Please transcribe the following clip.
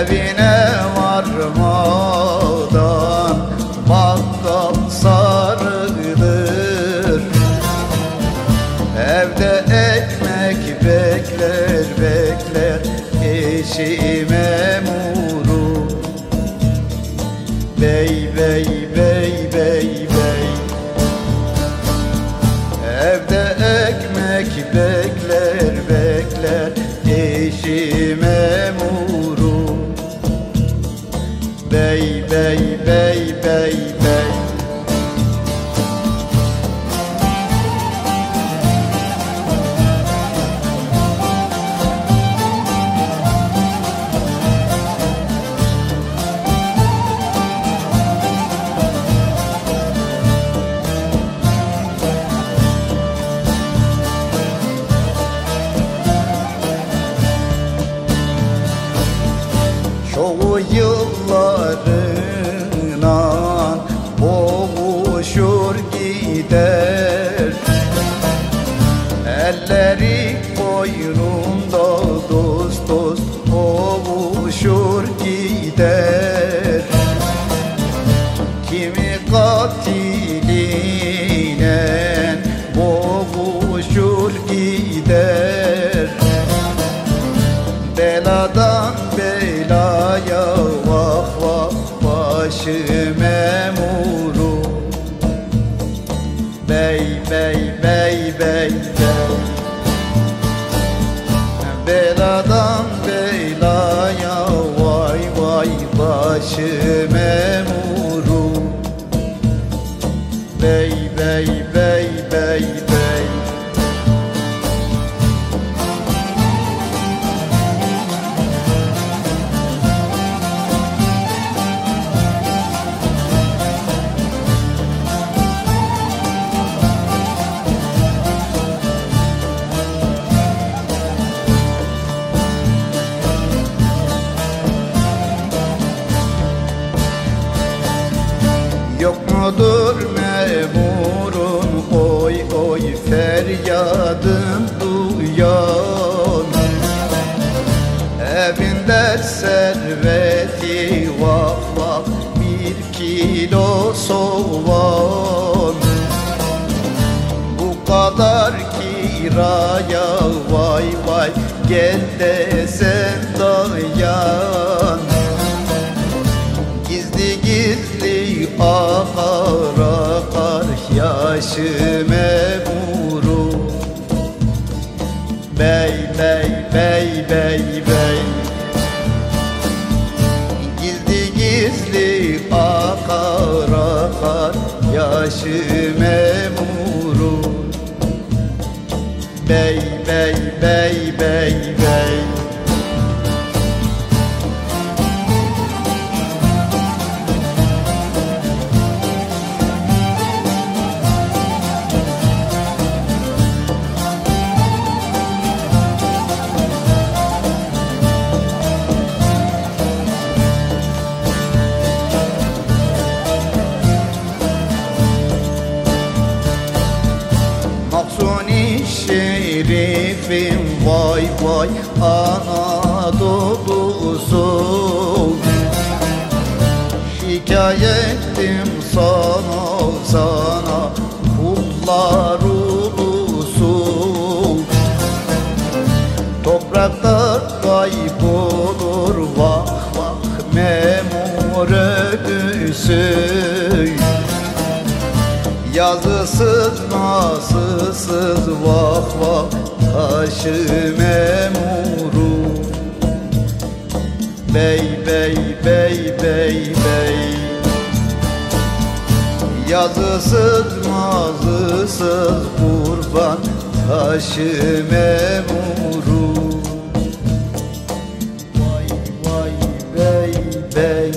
evine varmadan bakkal sarıdır Evde ekmek bekler bekler eşi memuru Bey bey bey bey bey. Evde ekmek bekler bekler eşi memuru Çoğu yıllarına boğuşur gider. Elleri boynunda dost dost boğuşur gider. Kimi katiline boğuşur gider. Beladan belaya memuru. Bey bey bey bey bey. Beladan belaya vay vay başı Evinde serveti vah vah bir kilo soğan. Bu kadar kiraya vay vay gel de sen dayan. Gizli gizli akar akar yaşı yaşı memuru Bey bey bey bey bey şerifim vay vay Anadolu'su Şikayetim sana sana kullar ulusu Toprakta kaybolur vah vah memur ölüsü Yazısız nasılsız vah vah başı memuru. Bey bey bey bey bey. Yazısız mazısız kurban taşı memuru. Vay vay bey bey